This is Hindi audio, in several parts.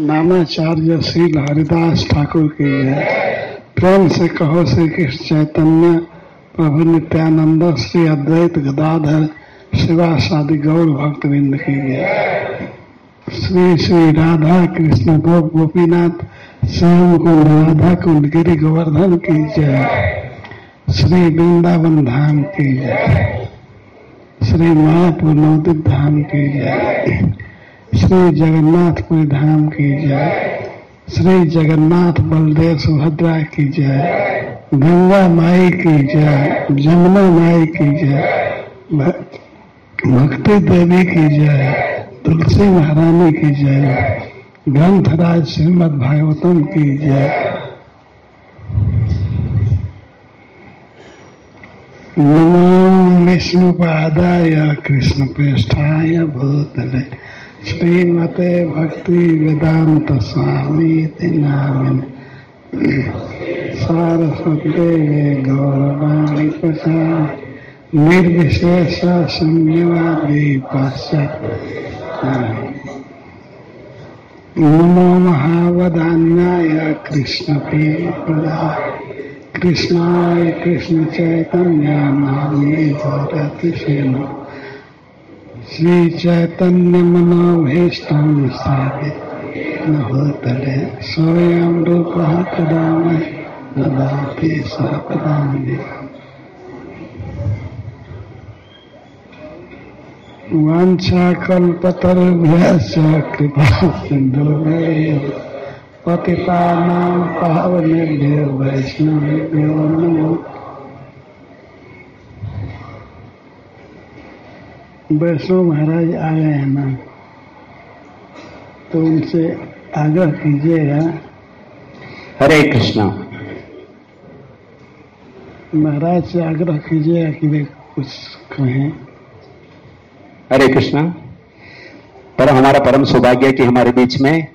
नामाचार्य श्री हरिदास ठाकुर की है। प्रेम से कहो श्री कृष्ण चैतन्य, प्रभु नित्यानंद, श्री अद्वैत गदाधर, शिवा शादी गौर भक्त बिंद की है। श्री श्री राधा कृष्ण गोप गोपीनाथ, श्याम कुंड, राधा कुंड, गिरी गोवर्धन की जय। श्री वृंदावन धाम की जय। श्री महापुर नवदीप धाम की जय। श्री जगन्नाथपुरी धाम की जय। श्री जगन्नाथ बलदेव सुभद्रा की जय। गंगा माई की जय, जमुना माई की जय भक्ति देवी की जय, तुलसी महारानी की जय, ग्रंथराज श्रीमद भागवतम की जय। नमो विष्णुपादाय कृष्ण पृष्ठाय भूतले। श्रीमते भक्ति वेदांत स्वामी नाम सारस्वते गौरवाणी प्रसाद निर्विशेष पाश्चात्य नमो महावदान्याय कृष्ण प्रदा कृष्णाय कृष्ण चैतन्य नामे धरतिशेन श्री चैतन्य मनोभीष्टम भूतले स्वयं रूप कदा ददाति सपदान्य वाञ्छाकल्पतरुभ्यश्च कृपा सिन्धुभ्यः पतितानां पावनेभ्यो वैष्णवेभ्यो नमो। वैष्णव महाराज आ गए हैं ना तो उनसे आग्रह कीजिएगा। हरे कृष्णा। महाराज से आग्रह कीजिएगा कि वे कुछ कहें। हरे कृष्णा। पर हमारा परम सौभाग्य कि हमारे बीच में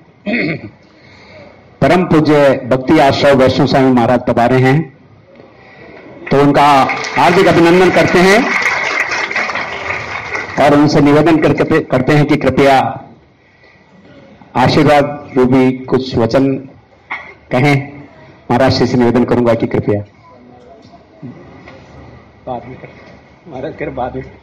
परम पूज्य भक्ति आश्रय वैष्णव स्वामी महाराज तबारे हैं। तो उनका हार्दिक अभिनंदन करते हैं। और उनसे निवेदन करके करते हैं कि कृपया आशीर्वाद रूपी कुछ वचन कहें। महाराज से निवेदन करूँगा कि कृपया। बाद में महाराज, कर बाद में।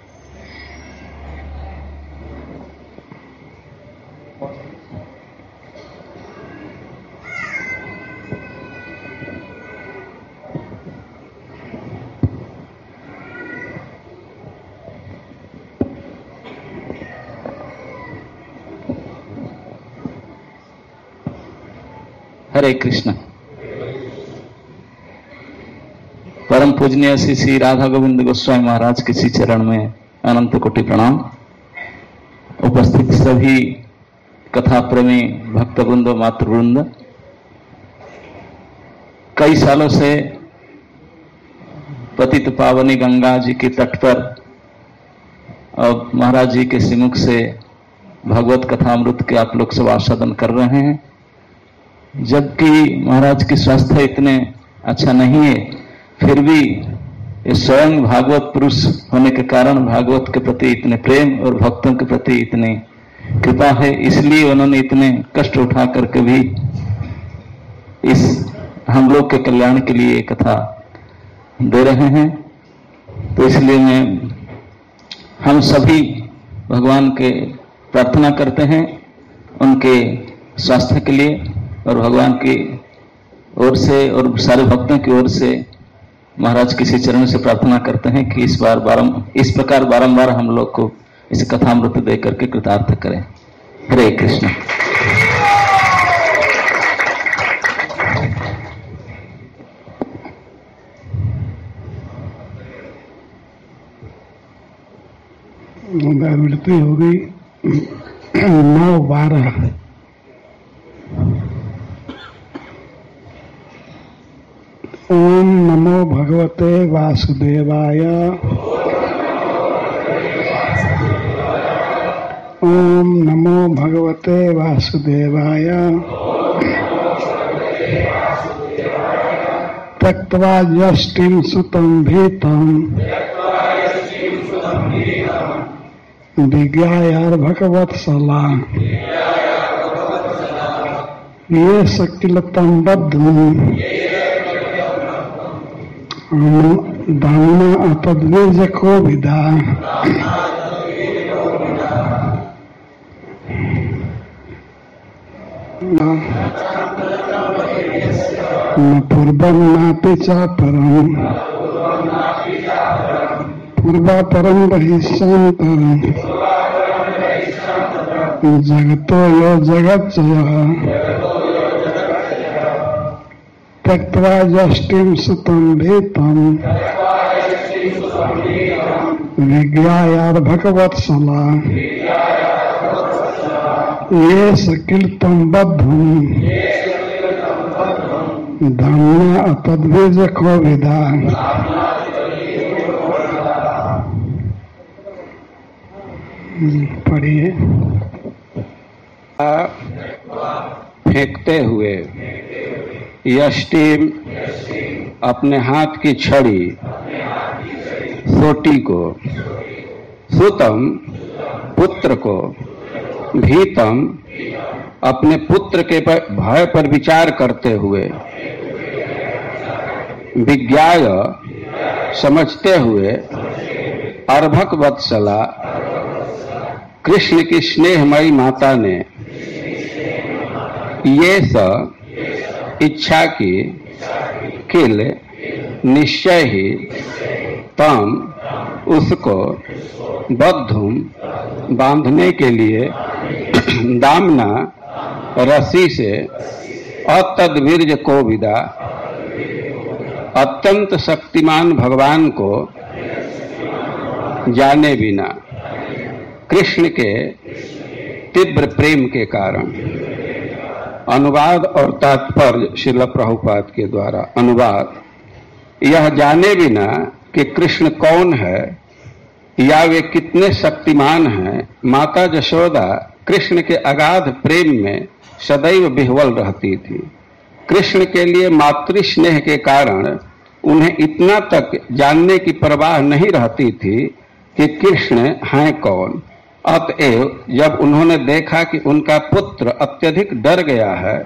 हरे कृष्ण। परम पूजनीय श्री श्री राधा गोविंद गोस्वामी महाराज के श्री चरण में अनंत कोटि प्रणाम। उपस्थित सभी कथा प्रेमी भक्तवृंद, मातृवृंद, कई सालों से पतित पावनी गंगा जी के तट पर और महाराज जी के सिमुख से भगवत कथा अमृत के आप लोग सब आस्वादन कर रहे हैं। जबकि महाराज की स्वास्थ्य इतने अच्छा नहीं है, फिर भी ये स्वयं भागवत पुरुष होने के कारण भागवत के प्रति इतने प्रेम और भक्तों के प्रति इतनी कृपा है, इसलिए उन्होंने इतने कष्ट उठा करके भी इस हम लोग के कल्याण के लिए कथा दे रहे हैं। तो इसलिए मैं, हम सभी भगवान के प्रार्थना करते हैं उनके स्वास्थ्य के लिए। और भगवान की ओर से और सारे भक्तों की ओर से महाराज किसी चरण से प्रार्थना करते हैं कि इस बार बारम, इस प्रकार बारंबार हम लोग को इस कथामृत दे करके कृतार्थ करें। हरे कृष्ण। आवृत्ति हो गई। नौ बारह। ओम नमो भगवते वासुदेवाय। ओम नमो भगवते वासुदेवाय। त्यक्त्वा यष्टिं सुतं भीतं। विज्ञायार्भकवत्सला ये सकिलतम बद्ध। दाना अपद्वीज विदा। न पूर्वम नापि चा परम। पूर्वा परम बहिष्यंतरम जगतो यो त्यक्त्वा यष्टिम सुतम भीतम विज्ञायार भगवत्सला ये सकीर्तम बद्धम। धाम्ना अपद्वीज को विदा पढ़िए फेंकते हुए। यष्टिम अपने हाथ की छड़ी सोटी को, सुतम पुत्र को, भीतम अपने पुत्र के भय पर विचार करते हुए, विज्ञाय समझते हुए, अर्भक वत्सला, कृष्ण की स्नेहमयी माता ने, ये स इच्छा की किल निश्चय ही तम उसको बद्धुम बांधने के लिए दामना रसी से अतद्वीर्ज को विदा। अत्यंत शक्तिमान भगवान को जाने बिना, कृष्ण के तीव्र प्रेम के कारण। अनुवाद और तात्पर्य शिल प्रभुपाद के द्वारा। अनुवाद। यह जाने बिना कि कृष्ण कौन है, या वे कितने शक्तिमान हैं, माता जशोदा कृष्ण के अगाध प्रेम में सदैव बिहवल रहती थी। कृष्ण के लिए मातृ स्नेह के कारण उन्हें इतना तक जानने की परवाह नहीं रहती थी कि कृष्ण हैं कौन। अतएव जब उन्होंने देखा कि उनका पुत्र अत्यधिक डर गया है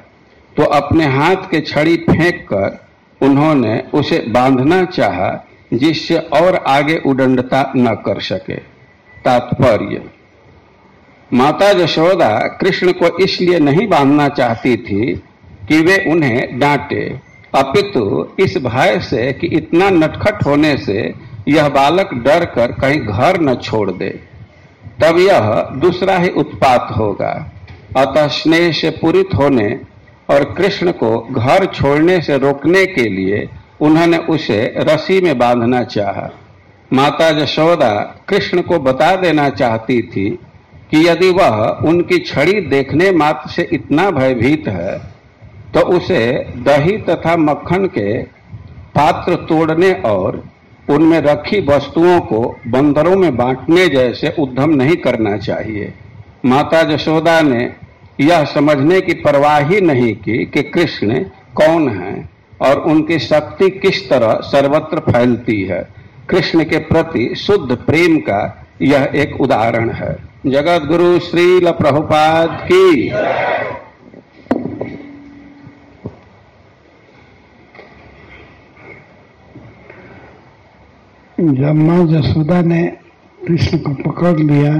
तो अपने हाथ के छड़ी फेंक कर उन्होंने उसे बांधना चाहा, जिससे और आगे उडंडता न कर सके। तात्पर्य। माता यशोदा कृष्ण को इसलिए नहीं बांधना चाहती थी कि वे उन्हें डांटे। अपितु इस भय से कि इतना नटखट होने से यह बालक डर कर कहीं घर न छोड़ दे। तब यह दूसरा ही उत्पात होगा। अतः स्नेह से पूरित होने और कृष्ण को घर छोड़ने से रोकने के लिए उन्होंने उसे रस्सी में बांधना चाहा। माता यशोदा कृष्ण को बता देना चाहती थी कि यदि वह उनकी छड़ी देखने मात्र से इतना भयभीत है तो उसे दही तथा मक्खन के पात्र तोड़ने और उनमें रखी वस्तुओं को बंदरों में बांटने जैसे उद्यम नहीं करना चाहिए। माता जशोदा ने यह समझने की परवाह ही नहीं की कि कृष्ण कौन है और उनकी शक्ति किस तरह सर्वत्र फैलती है। कृष्ण के प्रति शुद्ध प्रेम का यह एक उदाहरण है। जगत गुरु श्रील प्रभुपाद की जब माँ जसोदा ने कृष्ण को पकड़ लिया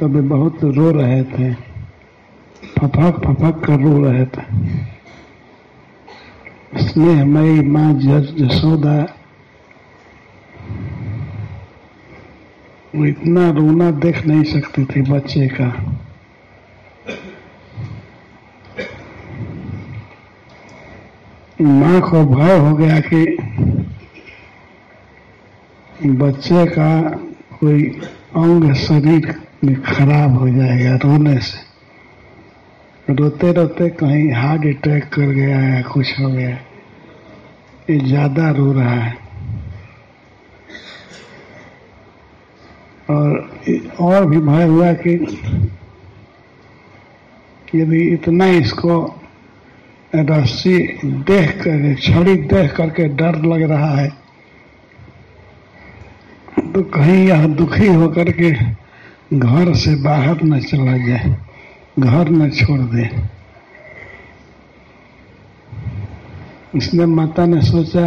तो वे बहुत रो रहे थे। फपक फपक कर रो रहे थे। स्नेह हमारी माँ जसोदा, वो इतना रोना देख नहीं सकती थी बच्चे का। माँ को भय हो गया कि बच्चे का कोई अंग शरीर में खराब हो जाएगा रोने से। रोते रोते कहीं हार्ट अटैक कर गया या कुछ हो गया, ये ज़्यादा रो रहा है। और और भी भय हुआ कि यदि इतना इसको रस्सी देख कर, छड़ी देख करके डर लग रहा है तो कहीं यह दुखी होकर के घर से बाहर न चला जाए, घर न छोड़ दे। इसलिए माता ने सोचा,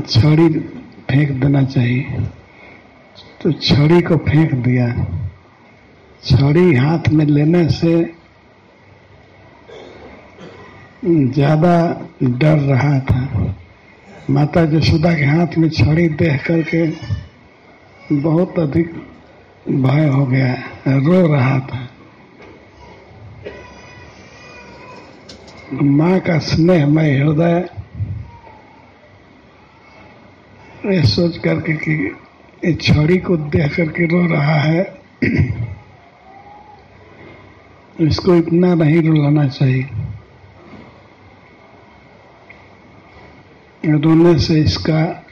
छड़ी फेंक देना चाहिए। तो छड़ी को फेंक दिया। छड़ी हाथ में लेने से ज़्यादा डर रहा था। माता जसोदा के हाथ में छड़ी देख करके बहुत अधिक भय हो गया रो रहा था। माँ का स्नेहमय हृदय ये सोच करके कि इस छड़ी को देख करके रो रहा है, इसको इतना नहीं रुलाना चाहिए। रोने से इसका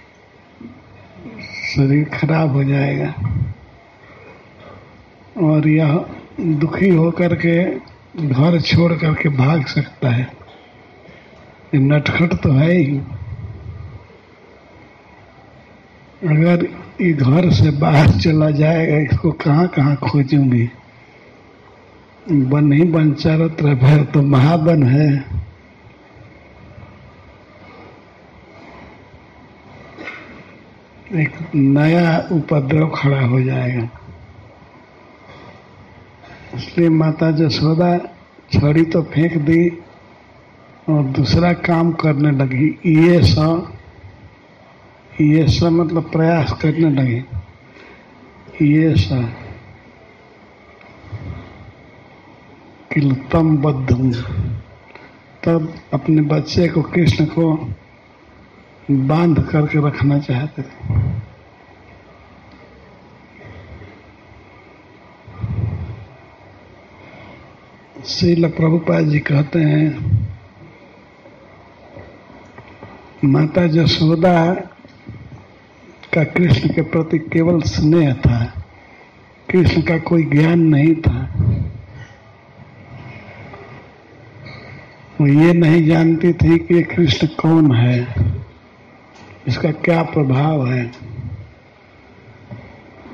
शरीर खराब हो जाएगा। और यह दुखी होकर के घर छोड़ करके भाग सकता है। नटखट तो है ही। अगर ये घर से बाहर चला जाएगा, इसको कहाँ कहाँ खोजूँगी? बन ही बन, चारों भर तो महाबन है। एक नया उपद्रव खड़ा हो जाएगा। इसलिए माता जसोदा छड़ी तो फेंक दी और दूसरा काम करने लगी। ये सा ये सा मतलब प्रयास करने लगी। ये सा किलतम बद्ध तब अपने बच्चे को कृष्ण को बाँध करके रखना चाहते थे। श्रील प्रभुपाद जी कहते हैं, माता जसोदा का कृष्ण के प्रति केवल स्नेह था, कृष्ण का कोई ज्ञान नहीं था, वो ये नहीं जानती थी कि कृष्ण कौन है। इसका क्या प्रभाव है?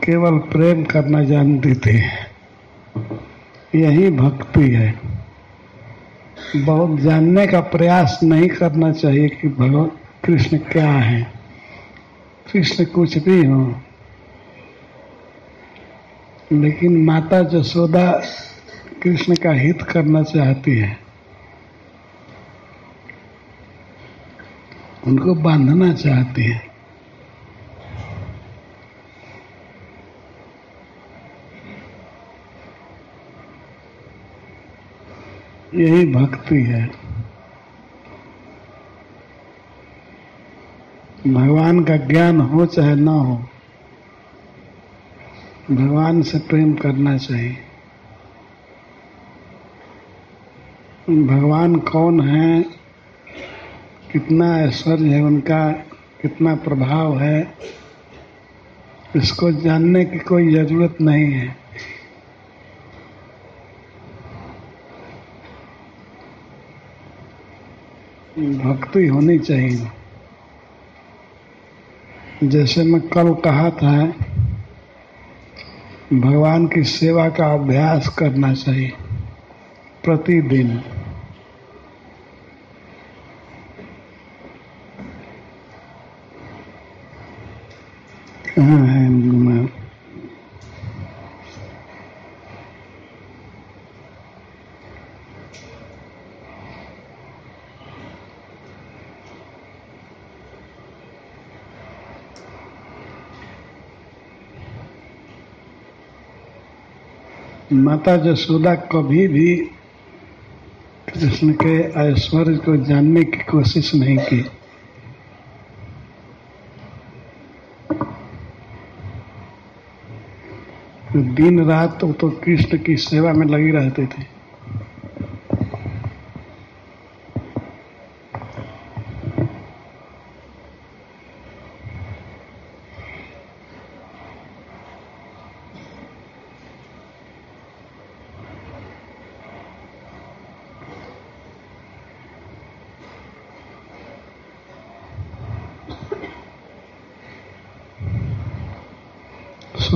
केवल प्रेम करना जानती थी। यही भक्ति है। बहुत जानने का प्रयास नहीं करना चाहिए कि भगवान कृष्ण क्या है। कृष्ण कुछ भी हो। लेकिन माता जसोदा कृष्ण का हित करना चाहती है उनको बांधना चाहती है। यही भक्ति है। भगवान का ज्ञान हो चाहे ना हो, भगवान से प्रेम करना चाहिए। भगवान कौन है? कितना ऐश्वर्य है उनका, कितना प्रभाव है, इसको जानने की कोई ज़रूरत नहीं है। भक्ति होनी चाहिए। जैसे मैं कल कहा था, भगवान की सेवा का अभ्यास करना चाहिए, प्रतिदिन। कहाँ है मैं माता जसोदा कभी भी कृष्ण के ऐश्वर्य को जानने की कोशिश नहीं की। दिन रात तो, तो कृष्ण की सेवा में लगी रहते थे।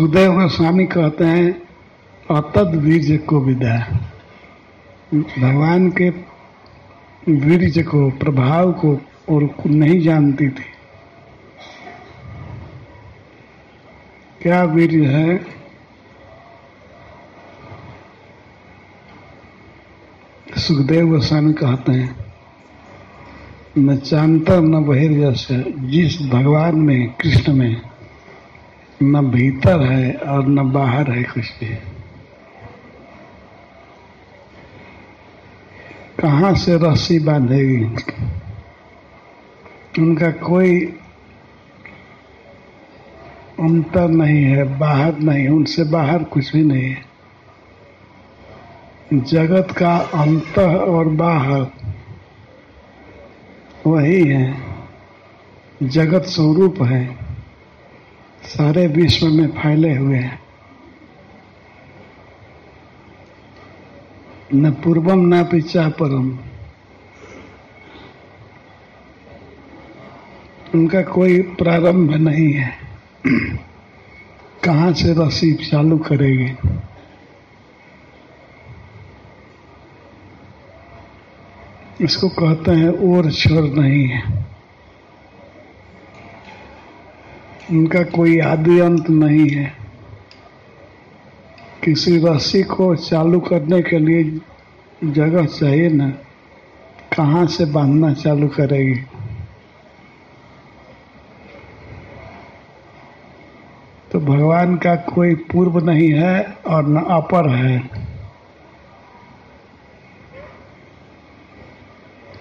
सुखदेव गोस्वामी कहते हैं, अतद बीज को विदा भगवान के वीर्य को, प्रभाव को और नहीं जानती थी। क्या वीर्य है? सुखदेव गोस्वामी कहते हैं न चांतर न बहिर्य जिस भगवान में, कृष्ण में न भीतर है और न बाहर है कुछ भी कहाँ से रस्सी बांधेगी? उनका कोई अंतर नहीं है, बाहर नहीं, उनसे बाहर कुछ भी नहीं है। जगत का अंत और बाहर वही है, जगत स्वरूप है। सारे विश्व में फैले हुए हैं। न पूर्वम, न पिछा परम उनका कोई प्रारंभ नहीं है। कहाँ से रसी चालू करेगी? इसको कहते हैं और छोर नहीं है। उनका कोई आदि अंत नहीं है। किसी रस्सी को चालू करने के लिए जगह चाहिए ना, कहाँ से बांधना चालू करेगी? तो भगवान का कोई पूर्व नहीं है और न अपर है।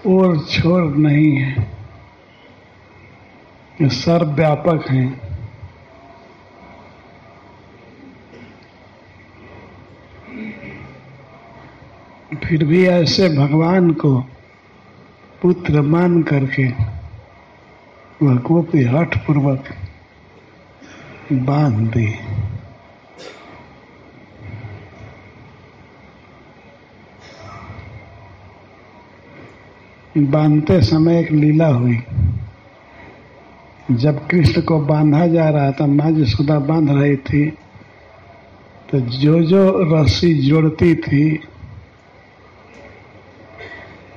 और छोर नहीं है। सर्वव्यापक हैं। फिर भी ऐसे भगवान को पुत्र मान करके वह गोपी हठ पूर्वक बाँध दी। बांधते समय एक लीला हुई। जब कृष्ण को बांधा जा रहा था, माँ जसोदा बाँध रही थी तो जो जो रस्सी जोड़ती थी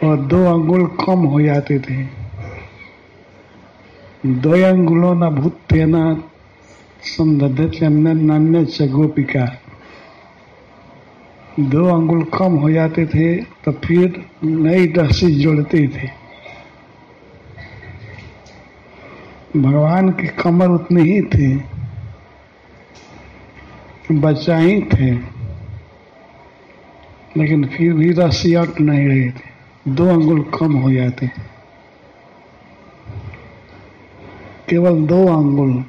और दो अंगुल कम हो जाती थी। दो अंगुलों न भूते न संदधित नान्य च गोपिका। दो अंगुल कम हो जाते थे तो फिर नई रस्सी जोड़ती थी। भगवान की कमर उतनी ही थी बच्चा ही थे। लेकिन फिर भी रस्सी अट नहीं रही थी। दो अंगुल कम हो जाते। केवल दो अंगुल।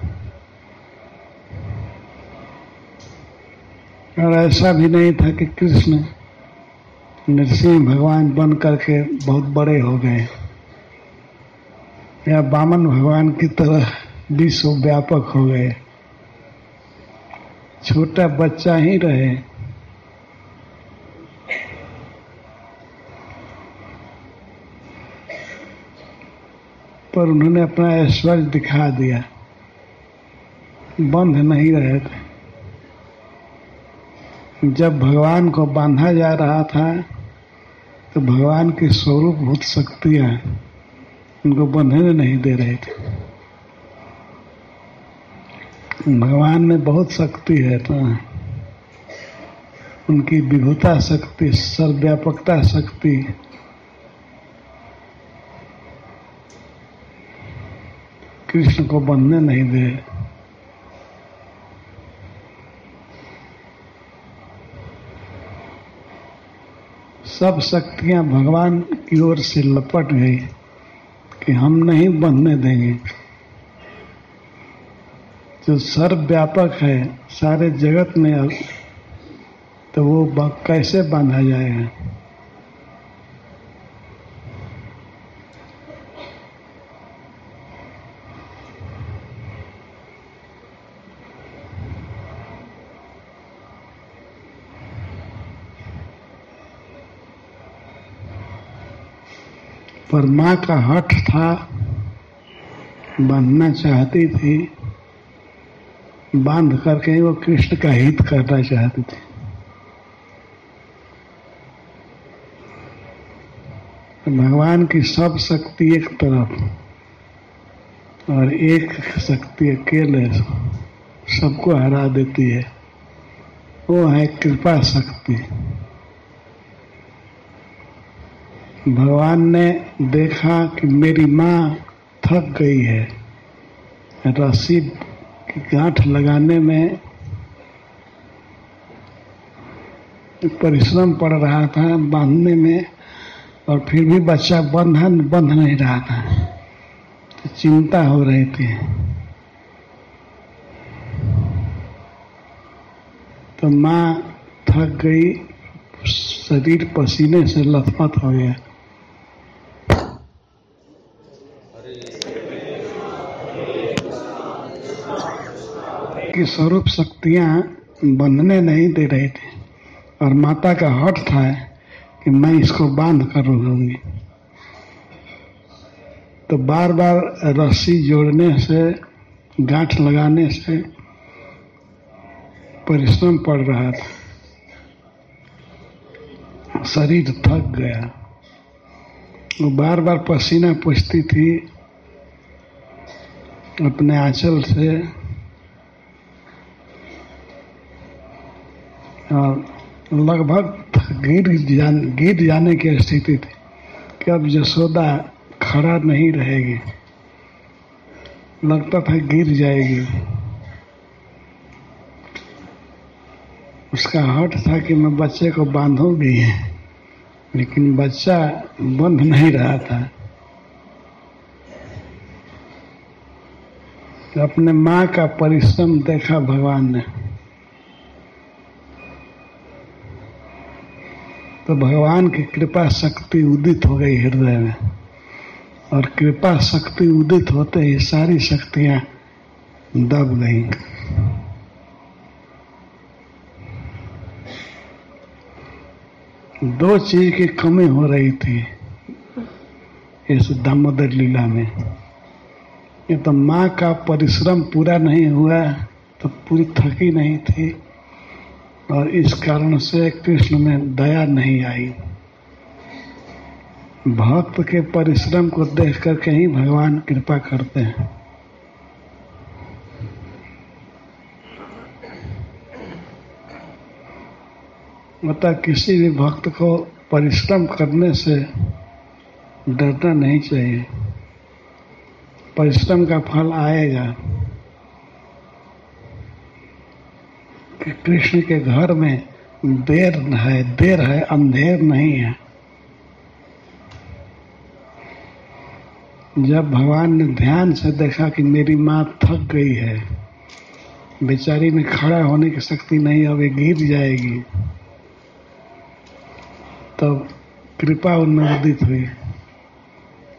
और ऐसा भी नहीं था कि कृष्ण नरसिंह भगवान बन करके बहुत बड़े हो गए। या बामन भगवान की तरह विश्व व्यापक हो गए। छोटा बच्चा ही रहे। पर उन्होंने अपना ऐश्वर्य दिखा दिया। बंध नहीं रहे थे। जब भगवान को बांधा जा रहा था तो भगवान की स्वरूप भूत शक्तियाँ उनको बंधने नहीं दे रहे थे। भगवान में बहुत शक्ति है तो उनकी विभुता शक्ति, सर्वव्यापकता शक्ति। कृष्ण को बंधने नहीं दे। सब शक्तियाँ भगवान की ओर से लपट गई। कि हम नहीं बंधने देंगे। जो सर्वव्यापक है, सारे जगत में अब तो वो कैसे बांधा जाएगा? पर माँ का हठ था बांधना चाहती थी, बाँध करके वो कृष्ण का हित करना चाहती थी। भगवान की सब शक्ति एक तरफ़ और एक शक्ति अकेले सबको हरा देती है। वो है कृपा शक्ति। भगवान ने देखा कि मेरी माँ थक गई है। रस्सी की गांठ लगाने में परिश्रम पड़ रहा था बांधने में, और फिर भी बच्चा बंधन बंध नहीं रहा था। तो चिंता हो रही थी। तो माँ थक गई, शरीर पसीने से लथपथ हो गया। की स्वरूप शक्तियाँ बंधने नहीं दे रही थी। और माता का हट था कि मैं इसको बाँध कर रहूँगी तो बार बार रस्सी जोड़ने से, गांठ लगाने से परिश्रम पड़ रहा था। शरीर थक गया। वो बार बार पसीना पूछती थी, अपने आंचल से लगभग गिर जान गिर जाने की स्थिति थी कि अब यशोदा खड़ा नहीं रहेगी। लगता था गिर जाएगी। उसका हट था कि मैं बच्चे को बांधूँगी लेकिन बच्चा बंध नहीं रहा था। अपने माँ का परिश्रम देखा भगवान ने। तो भगवान की कृपा शक्ति उदित हो गई हृदय में। और कृपा शक्ति उदित होते ही सारी शक्तियाँ दब गई। दो चीज़ की कमी हो रही थी इस दामोदर लीला में। ये तो माँ का परिश्रम पूरा नहीं हुआ तो पूरी थकी नहीं थी। और इस कारण से कृष्ण में दया नहीं आई। भक्त के परिश्रम को देख करके ही भगवान कृपा करते हैं। मतलब किसी भी भक्त को परिश्रम करने से डरना नहीं चाहिए। परिश्रम का फल आएगा। कि कृष्ण के घर में देर है देर है, अंधेर नहीं है। जब भगवान ने ध्यान से देखा कि मेरी माँ थक गई है, बेचारी में खड़ा होने की शक्ति नहीं, अब ये गिर जाएगी तो कृपा उनमें उदित हुई।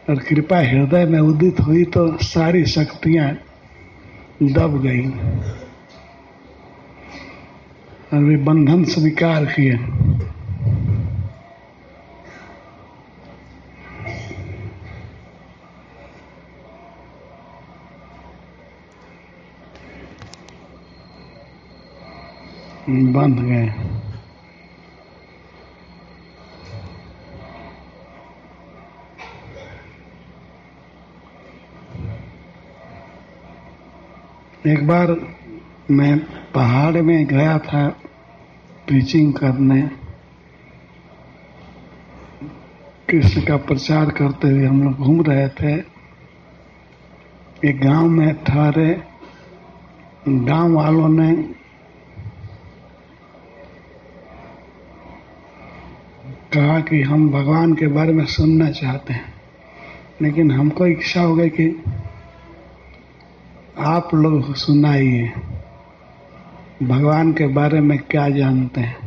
और कृपा हृदय में उदित हुई तो सारी शक्तियाँ दब गई। और वे बंधन स्वीकार किए। बंध गए। एक बार मैं पहाड़ में गया था। प्रीचिंग करने, कृष्ण का प्रचार करते हुए हम लोग घूम रहे थे। एक गाँव में ठहरे, गाँव वालों ने कहा कि हम भगवान के बारे में सुनना चाहते हैं। लेकिन हमको इच्छा हो गई कि आप लोग सुनाइए। भगवान के बारे में क्या जानते हैं?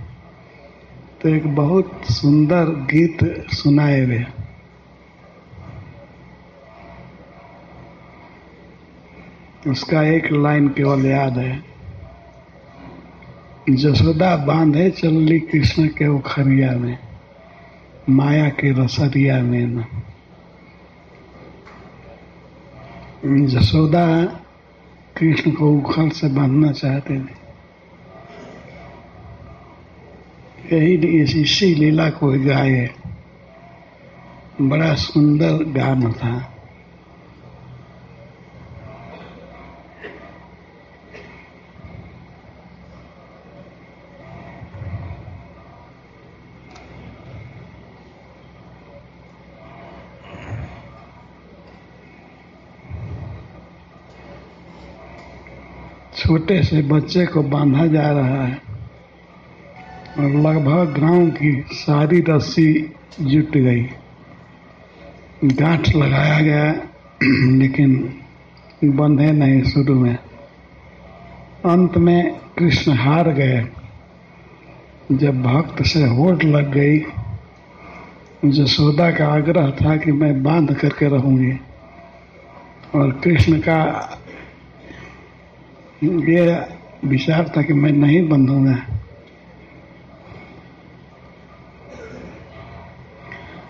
तो एक बहुत सुंदर गीत सुनाए हुए। उसका एक लाइन केवल याद है। जसोदा बांधे चल चलली कृष्ण के उखरिया में, माया के रसरिया में न। जसोदा कृष्ण को उखल से बांधना चाहते थे। यही इसी लीला को गाए। बड़ा सुंदर गान था। छोटे से बच्चे को बांधा जा रहा है। और लगभग गाँव की सारी रस्सी जुट गई। गांठ लगाया गया, लेकिन बंधे नहीं शुरू में। अंत में कृष्ण हार गए। जब भक्त से होट लग गई जसोदा का आग्रह था कि मैं बाँध करके रहूँगी। और कृष्ण का ये विचार था कि मैं नहीं बंधूँगा।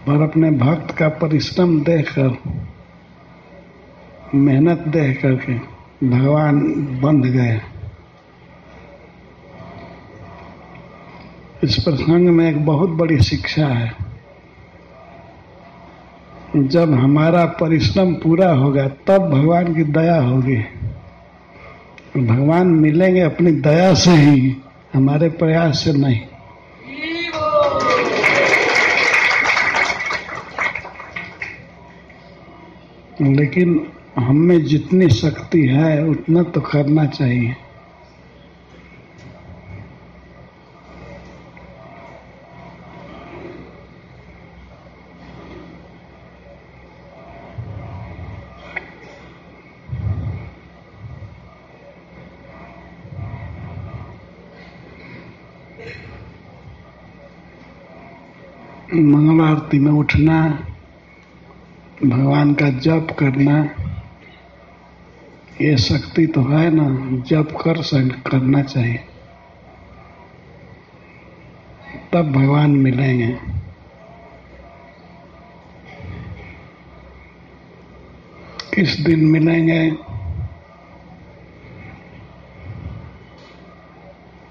और अपने भक्त का परिश्रम देखकर, मेहनत देख करके भगवान बंध गए। इस प्रसंग में एक बहुत बड़ी शिक्षा है। जब हमारा परिश्रम पूरा होगा, तब भगवान की दया होगी। भगवान मिलेंगे अपनी दया से ही, हमारे प्रयास से नहीं। लेकिन हम में जितनी शक्ति है उतना तो करना चाहिए। मंगल आरती में उठना भगवान का जप करना, ये शक्ति तो है ना, जप कर सक, करना चाहिए। तब भगवान मिलेंगे। किस दिन मिलेंगे?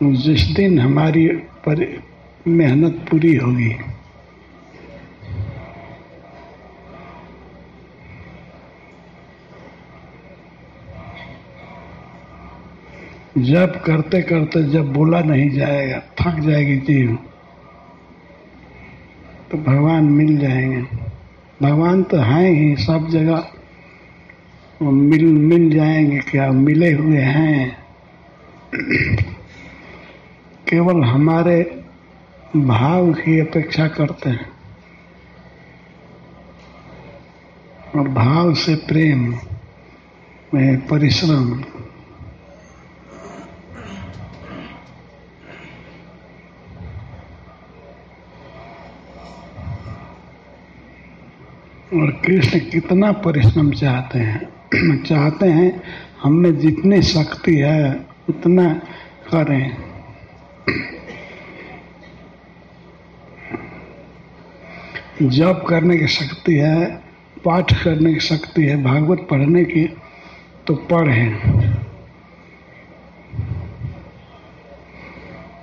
जिस दिन हमारी पर, मेहनत पूरी होगी। जब करते करते जब बोला नहीं जाएगा, थक जाएगी जीव। तो भगवान मिल जाएँगे। भगवान तो हैं ही, सब जगह। वो मिल मिल जाएँगे क्या? मिले हुए हैं। केवल हमारे भाव की अपेक्षा करते हैं। और भाव से प्रेम, में परिश्रम। और कृष्ण कितना परिश्रम चाहते हैं। चाहते हैं हम में जितनी शक्ति है, उतना करें। जप करने की शक्ति है, पाठ करने की शक्ति है, भागवत पढ़ने की तो पढ़ें।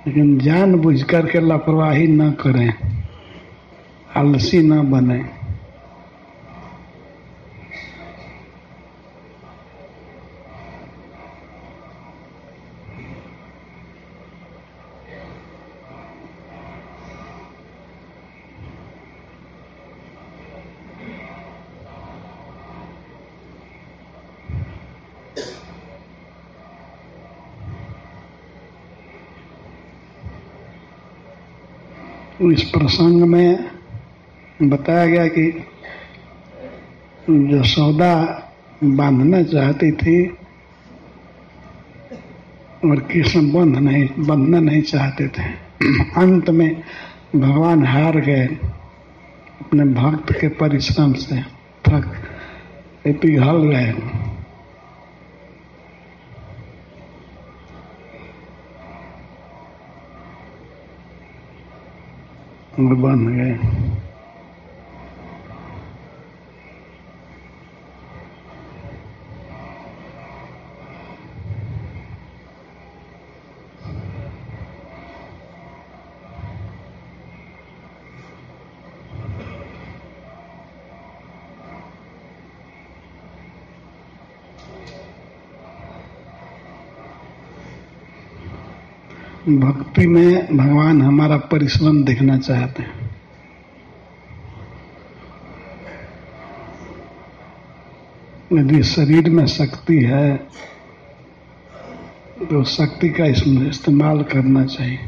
लेकिन जान बुझ करके लापरवाही न करें, आलसी न बने। इस प्रसंग में बताया गया कि जो सौदा बांधना चाहती थी और कृष्ण बंध नहीं, बंधना नहीं चाहते थे। अंत में भगवान हार गए, अपने भक्त के परिश्रम से थक, पिघल गए। और बन गए भक्ति में भगवान हमारा परिश्रम देखना चाहते हैं। यदि शरीर में शक्ति है तो शक्ति का इसमें इस्तेमाल करना चाहिए।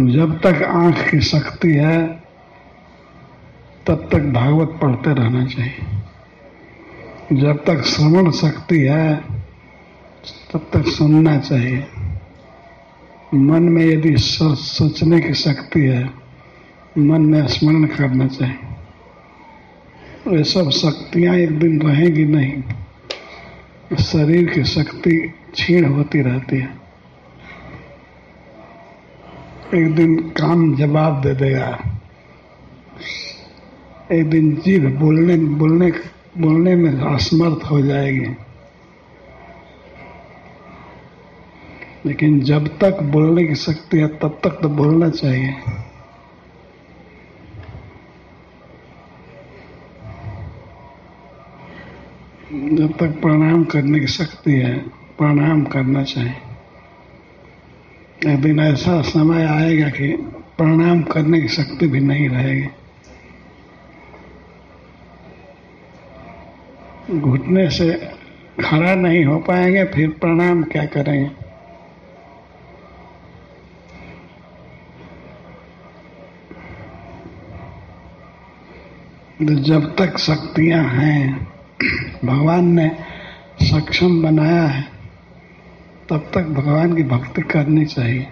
जब तक आँख की शक्ति है, तब तक भागवत पढ़ते रहना चाहिए। जब तक श्रवण शक्ति है, तब तक सुनना चाहिए। मन में यदि सोचने की शक्ति है, मन में स्मरण करना चाहिए। ये सब शक्तियाँ एक दिन रहेगी नहीं। शरीर की शक्ति क्षीण होती रहती है। एक दिन काम जवाब दे देगा। एक दिन जीभ बोलने बोलने बोलने में असमर्थ हो जाएगी। लेकिन जब तक बोलने की शक्ति है, तब तक तो बोलना चाहिए। जब तक प्रणाम करने की शक्ति है प्रणाम करना चाहिए। एक दिन ऐसा समय आएगा कि प्रणाम करने की शक्ति भी नहीं रहेगी। घुटने से खड़ा नहीं हो पाएँगे, फिर प्रणाम क्या करेंगे? तो जब तक शक्तियाँ हैं, भगवान ने सक्षम बनाया है, तब तक भगवान की भक्ति करनी चाहिए।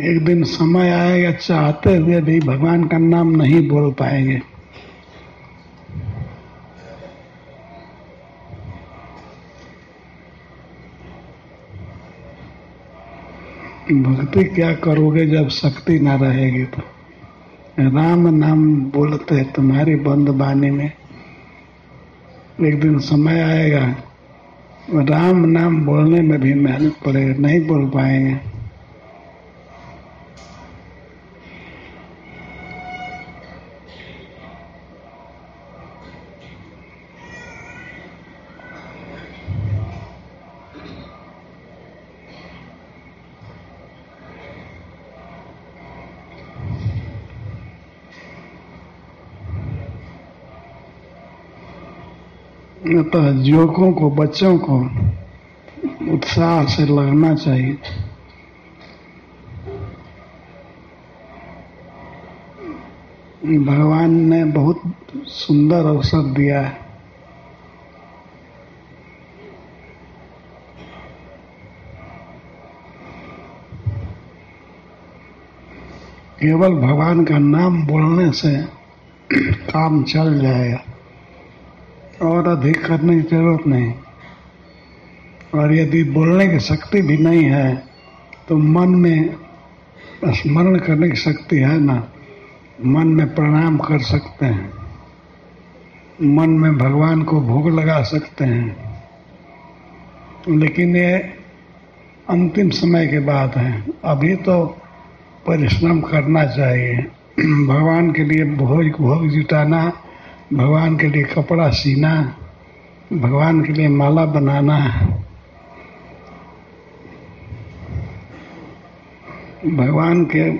एक दिन समय आएगा, चाहते हुए भी भगवान का नाम नहीं बोल पाएँगे। भक्ति क्या करोगे जब शक्ति ना रहेगी तो? राम नाम बोलते तुम्हारी बंद बानी में। एक दिन समय आएगा, राम नाम बोलने में भी मेहनत पड़ेगा, नहीं बोल पाएँगे। अतः युवकों को, बच्चों को उत्साह से लगना चाहिए। भगवान ने बहुत सुंदर अवसर दिया है। केवल भगवान का नाम बोलने से काम चल जाएगा। अधिक करने की ज़रूरत नहीं। और यदि बोलने की शक्ति भी नहीं है तो मन में स्मरण करने की शक्ति है ना, मन में प्रणाम कर सकते हैं। मन में भगवान को भोग लगा सकते हैं। लेकिन ये अंतिम समय के बाद है। अभी तो परिश्रम करना चाहिए। भगवान के लिए भोग भोग जुटाना, भगवान के लिए कपड़ा सीना भगवान के लिए माला बनाना भगवान के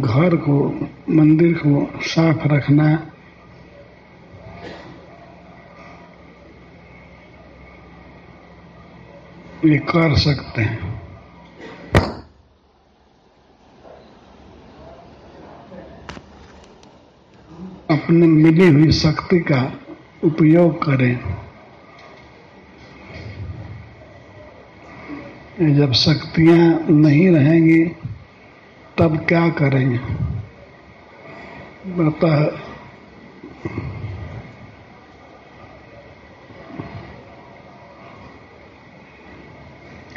घर को, मंदिर को साफ़ रखना ये कर सकते हैं। अपने मिली हुई शक्ति का उपयोग करें। जब शक्तियाँ नहीं रहेंगी, तब क्या करेंगे? अतः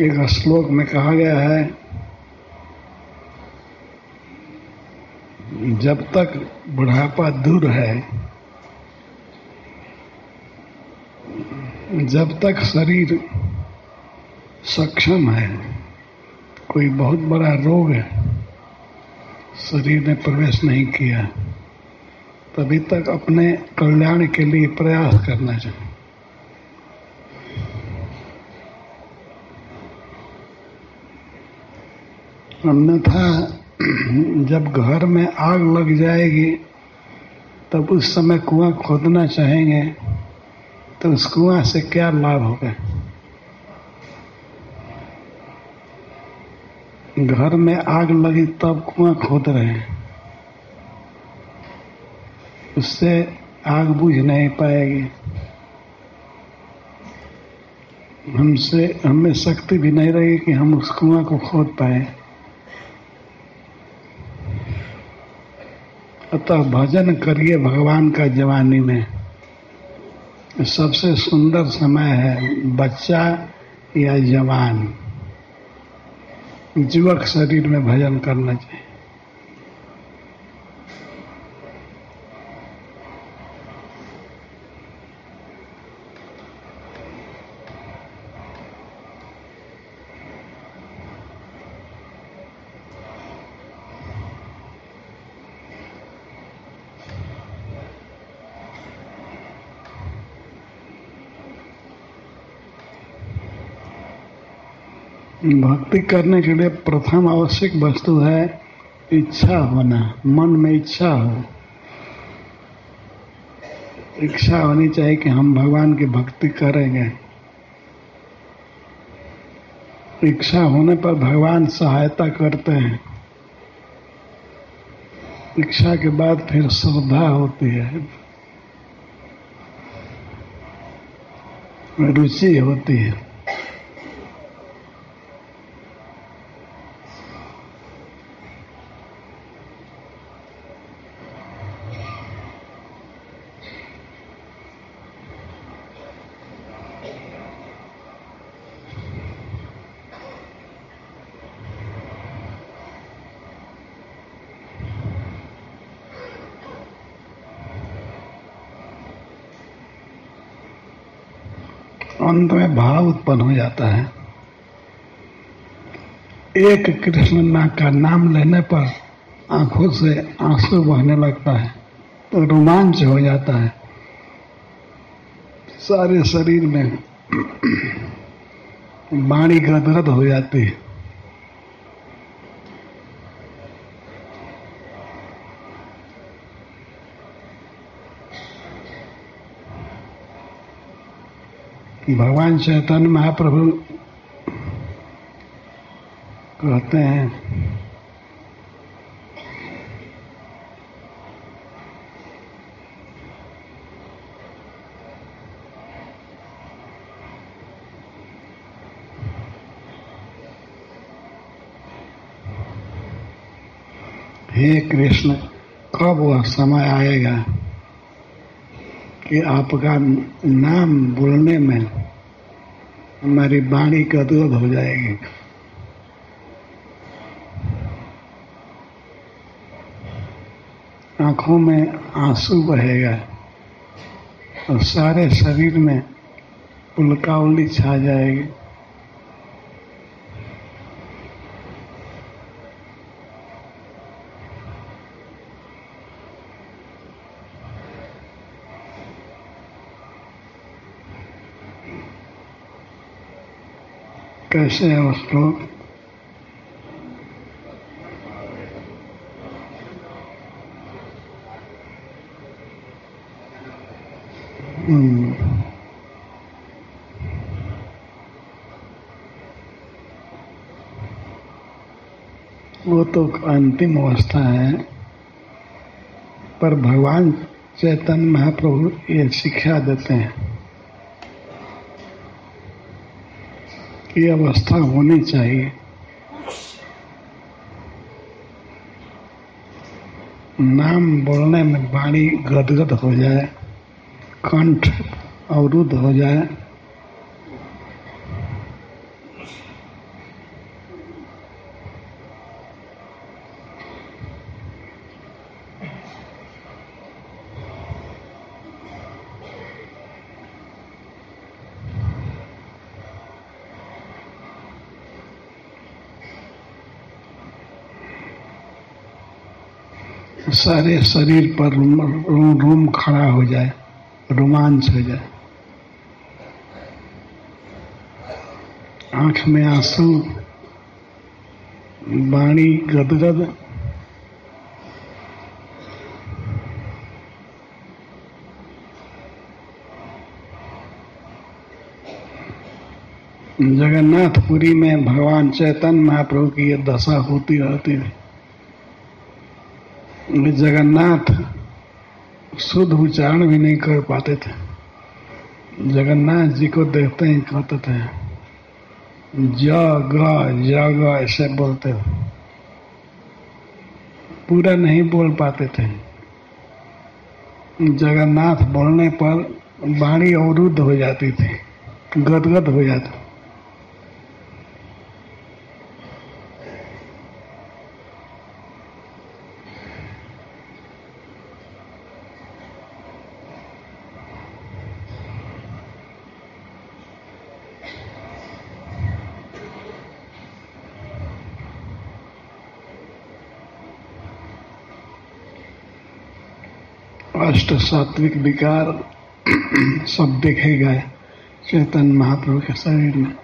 एक श्लोक में कहा गया है, जब तक बुढ़ापा दूर है, जब तक शरीर सक्षम है। कोई बहुत बड़ा रोग है। शरीर ने प्रवेश नहीं किया। तभी तक अपने कल्याण के लिए प्रयास करना चाहिए। अन्यथा जब घर में आग लग जाएगी, तब उस समय कुआँ खोदना चाहेंगे तो उस कुआँ से क्या लाभ होगा? घर में आग लगी तब कुआँ खोद रहे हैं। उससे आग बुझ नहीं पाएगी। हमसे, हमें शक्ति भी नहीं रहेगी कि हम उस कुआँ को खोद पाए। अतः भजन करिए भगवान का जवानी में। सबसे सुंदर समय है बच्चा या जवान। युवक शरीर में भजन करना चाहिए। भक्ति करने के लिए प्रथम आवश्यक वस्तु है इच्छा होना, मन में इच्छा हो। इच्छा होनी चाहिए कि हम भगवान की भक्ति करेंगे। इच्छा होने पर भगवान सहायता करते हैं। इच्छा के बाद फिर श्रद्धा होती है। रुचि होती है। अंत में भाव उत्पन्न हो जाता है। एक कृष्ण ना का नाम लेने पर आँखों से आँसू बहने लगता है तो रोमांच हो जाता है। सारे शरीर में बाणी गदगद हो जाती है। भगवान चैतन्य महाप्रभु कहते हैं, हे कृष्ण, कब वह समय आएगा कि आपका नाम बोलने में हमारी वाणी दुर्भ हो जाएगी। आँखों में आँसू बहेगा और सारे शरीर में पुलकावली छा जाएगी। कैसे है वो हम्म। वो तो अंतिम अवस्था है, पर भगवान चैतन्य महाप्रभु ये शिक्षा देते हैं कि अवस्था होनी चाहिए। नाम बोलने में वाणी गदगद हो जाए, कंठ अवरुद्ध हो जाए सारे शरीर पर रूम, रूम, रूम खड़ा हो जाए रोमांच हो जाए। आँख में आँसू वाणी गदगद। जगन्नाथपुरी में भगवान चैतन्य महाप्रभु की यह दशा होती रहती थी जगन्नाथ शुद्ध उच्चारण भी नहीं कर पाते थे। जगन्नाथ जी को देखते ही कहते थे, जग जग ऐसे बोलते पूरा नहीं बोल पाते थे। जगन्नाथ बोलने पर वाणी अवरुद्ध हो जाती थी, गदगद हो जाती अष्ट सात्विक विकार सब देखे गए चैतन्य महाप्रभु के शरीर में।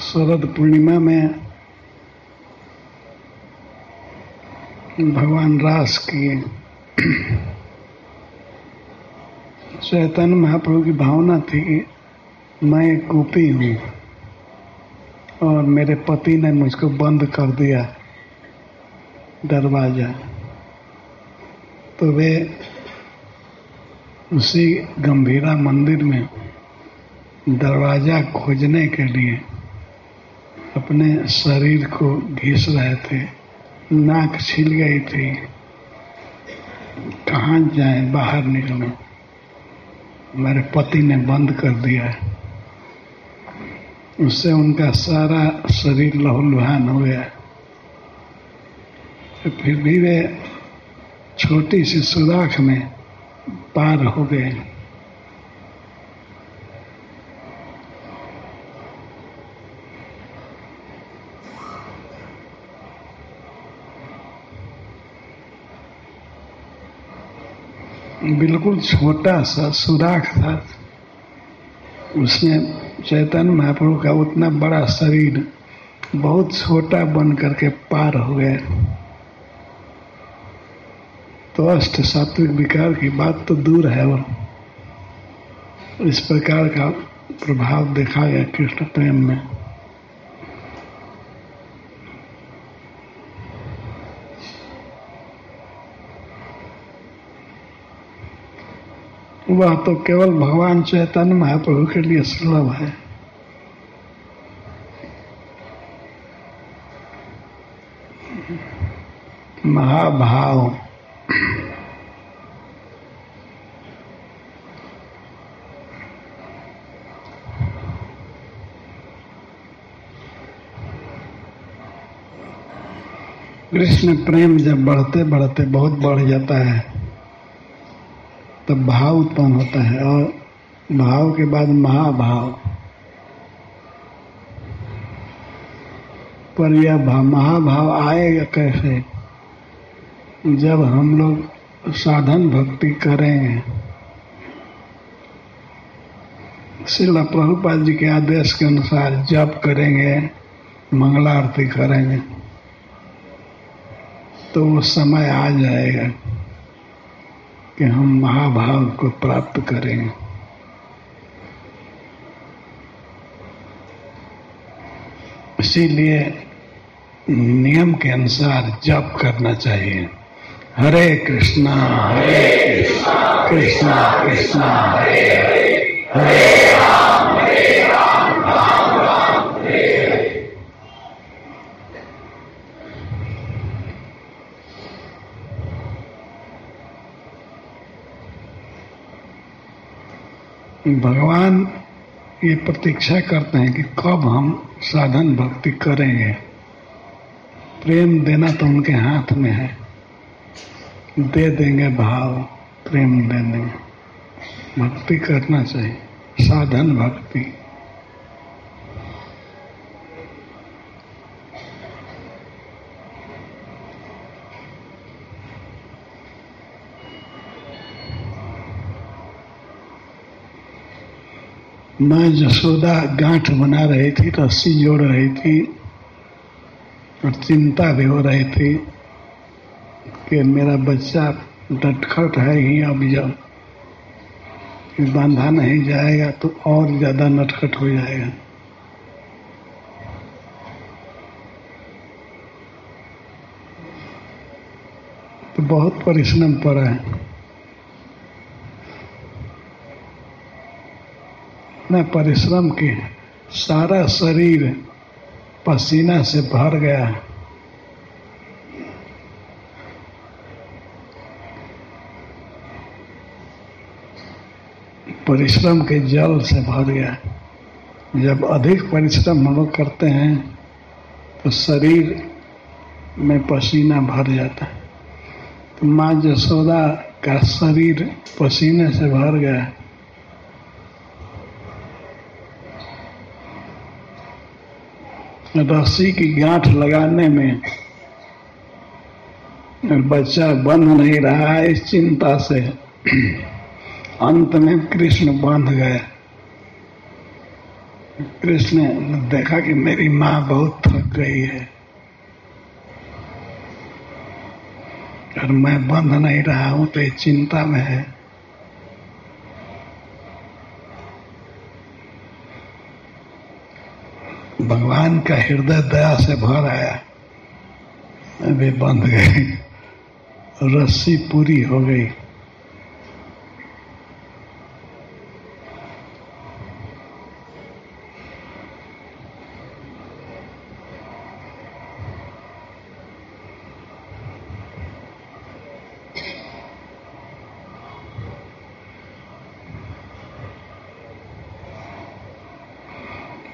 शरद पूर्णिमा में भगवान रास किए। चैतन्य महाप्रभु की भावना थी कि मैं एक गोपी हूँ और मेरे पति ने मुझको बंद कर दिया दरवाज़ा। तो वे उसी गंभीरा मंदिर में दरवाज़ा खोजने के लिए अपने शरीर को घिस रहे थे। नाक छिल गई थी। कहाँ जाए? बाहर निकलो। मेरे पति ने बंद कर दिया। उससे उनका सारा शरीर लहूलुहान हो गया। तो फिर भी वे छोटी सी सुराख में पार हो गए। बिल्कुल छोटा सा, सुराख था। उसमें चैतन्य महाप्रभु का उतना बड़ा शरीर बहुत छोटा बन करके पार हो गए तो अष्ट सात्विक विकार की बात तो दूर है वो इस प्रकार का प्रभाव देखा गया कृष्ण प्रेम में। वह तो केवल भगवान चैतन्य महाप्रभु के लिए सुलभ है। महाभाव। कृष्ण प्रेम जब बढ़ते बढ़ते बहुत बढ़ जाता है। तब भाव उत्पन्न होता है और भाव के बाद महाभाव। पर यह भाव महाभाव आएगा कैसे? जब हम लोग साधन भक्ति करेंगे शिला प्रभुपाद जी के आदेश के अनुसार जप करेंगे मंगला आरती करेंगे तो वो समय आ जाएगा। कि हम महाभाव को प्राप्त करें। इसीलिए नियम के अनुसार जप करना चाहिए। हरे कृष्णा हरे कृष्णा कृष्णा कृष्णा हरे हरे हरे राम हरे राम राम राम हरे हरे भगवान ये प्रतीक्षा करते हैं कि कब हम साधन भक्ति करेंगे। प्रेम देना तो उनके हाथ में है। दे देंगे भाव, प्रेम देने भक्ति करना चाहिए। साधन भक्ति। मैं जसोदा गांठ बना रही थी, रस्सी जोड़ रही थी और चिंता भी हो रही थी कि मेरा बच्चा डटखट है ही अब जब। बांधा नहीं जाएगा तो और ज़्यादा नटखट हो जाएगा। तो बहुत परिश्रम पड़ा है। इतना परिश्रम की सारा शरीर पसीना से भर गया परिश्रम के जल से भर गया जब अधिक परिश्रम हम लोग करते हैं तो शरीर में पसीना भर जाता है। तो माँ जसोदा का शरीर पसीने से भर गया रस्सी की गांठ लगाने में बच्चा बंध नहीं रहा है, इस चिंता से अंत में कृष्ण बाँध गए। कृष्ण ने देखा कि मेरी माँ बहुत थक गई है और मैं बंध नहीं रहा हूँ तो ये चिंता में है। भगवान का हृदय दया से भर आया। वे बंध गए रस्सी पूरी हो गई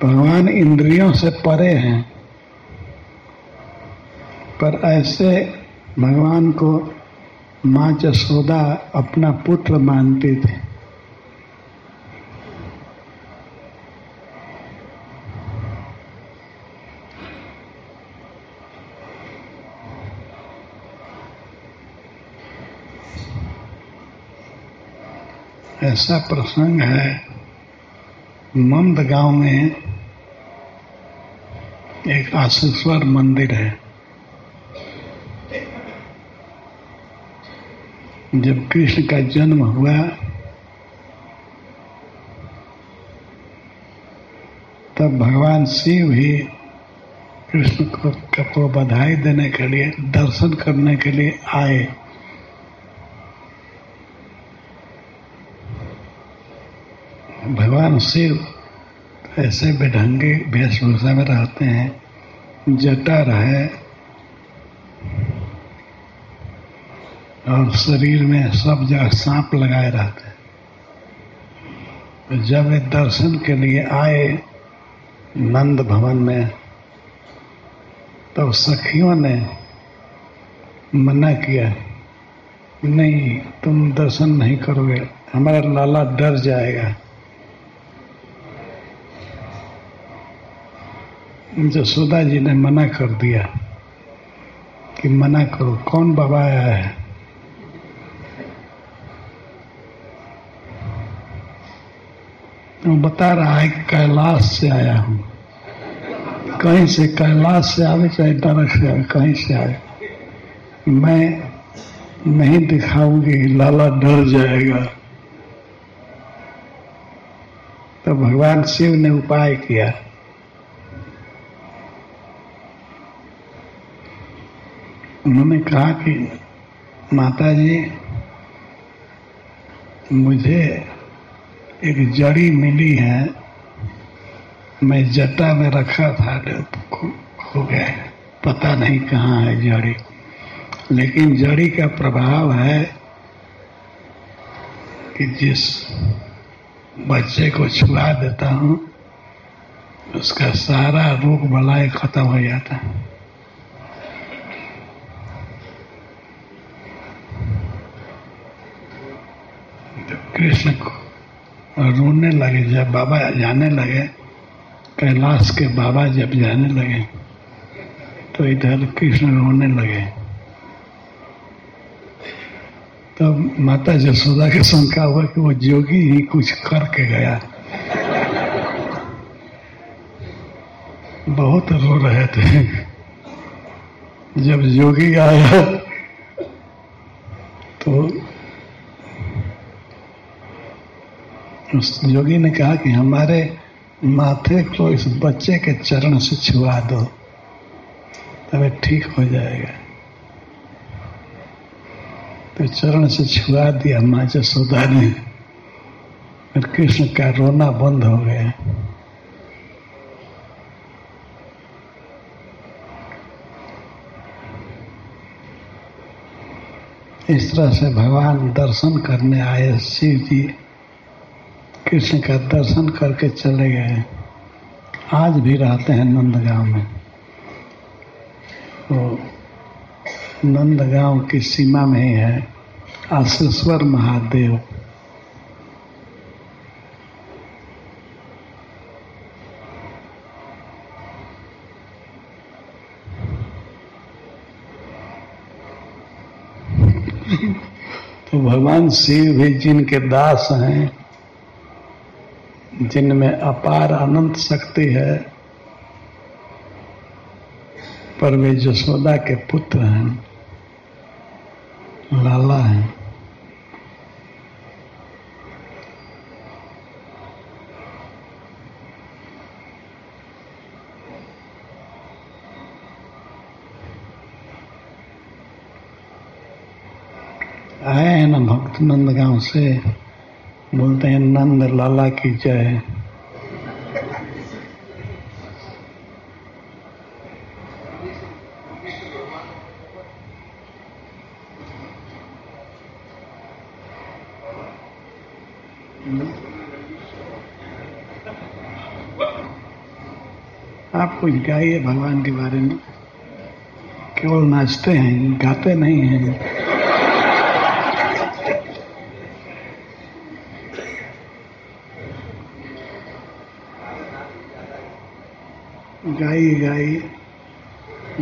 भगवान इंद्रियों से परे हैं, पर ऐसे भगवान को माँ जसोदा अपना पुत्र मानती थी। ऐसा प्रसंग है, मंद गाँव में एक आशीश्वर मंदिर है। जब कृष्ण का जन्म हुआ तब भगवान शिव ही कृष्ण को, को बधाई देने के लिए दर्शन करने के लिए आए। भगवान शिव ऐसे बेढंगे वेशभूषा में रहते हैं जटर है और शरीर में सब जगह सांप लगाए रहते हैं। जब वे दर्शन के लिए आए नंद भवन में तो सखियों ने मना किया, नहीं, तुम दर्शन नहीं करोगे, हमारा लाला डर जाएगा। जसोदा जी ने मना कर दिया कि मना करो, कौन बाबा आया है? तो बता रहा है कैलाश से आया हूँ। कहीं से कैलाश से आवे चाहे डरक से आवे, कहीं से आवे मैं नहीं दिखाऊँगी, लाला डर जाएगा। तो भगवान शिव ने उपाय किया। उन्होंने कहा कि माता जी मुझे एक जड़ी मिली है। मैं जटा में रखा था हो गया। पता नहीं कहाँ है जड़ी। लेकिन जड़ी का प्रभाव है कि जिस बच्चे को छुआ देता हूँ, उसका सारा रोग भलाई खत्म हो जाता है। कृष्ण को। रोने लगे, जब बाबा जाने लगे, कैलाश के बाबा जब जाने लगे तो इधर कृष्ण रोने लगे। तब तो माता जसोदा के शंका हुआ कि वो जोगी ही कुछ करके गया। बहुत रो रहे थे। जब जोगी आया तो उस योगी ने कहा कि हमारे माथे को इस बच्चे के चरण से छुआ दो तब ठीक हो जाएगा। तो चरण से छुआ दिया, माँ जसोदा ने। फिर कृष्ण का रोना बंद हो गया। इस तरह से भगवान दर्शन करने आए, शिव जी कृष्ण का दर्शन करके चले गए। आज भी रहते हैं नंदगांव में। तो नंदगांव की सीमा में ही है आशीश्वर महादेव। तो भगवान शिव भी जिनके दास हैं जिनमें अपार अनंत शक्ति है, पर वे जसोदा के पुत्र हैं, लाला हैं। आए हैं ना भक्त नंद गाँव से। बोलते हैं, नंद लाला की जय। आप कुछ गाइए भगवान के बारे में। केवल नाचते हैं, गाते नहीं हैं। गाइए गाय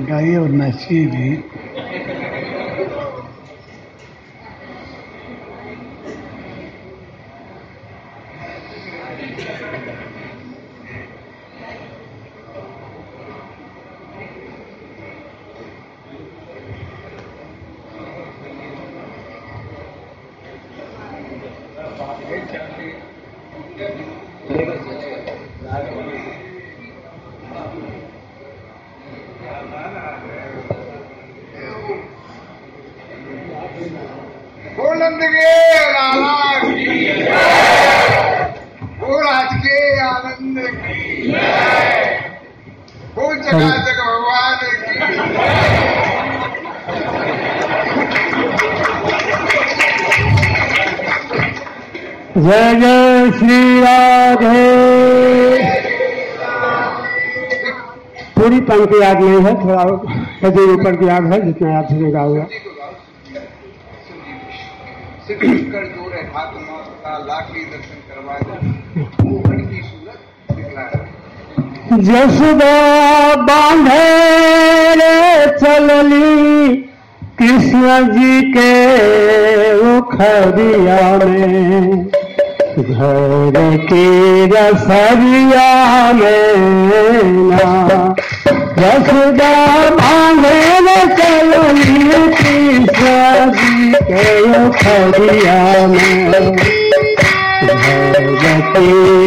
गाय और नाचिए भी पूरी पंक्ति याद नहीं है, थोड़ा हृदय ऊपर की याद है जितना याद सुनेगा होगा सिर्फ़ कर जोड़े हाथ का लाखी दर्शन करवाए वो बड़ी सूरत दिखला है जसुदा बांधे रे चलली कृष्ण जी के उखरिया में, घर की रसरिया में ना। रखंदा चलियलिया रखी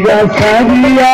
रखिया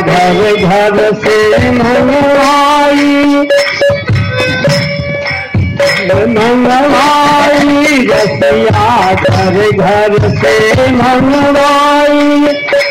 घर घर से मंगवाई। मंगवाई रसिया घर घर से मंगवाई।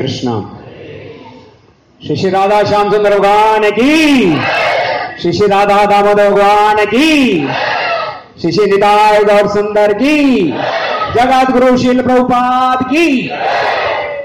कृष्णा। श्री राधा श्याम सुंदर भगवान की। श्री राधा दामोदर भगवान की। श्री श्री निताय गौर सुंदर की। जगत गुरु शिल प्रभुपाद की।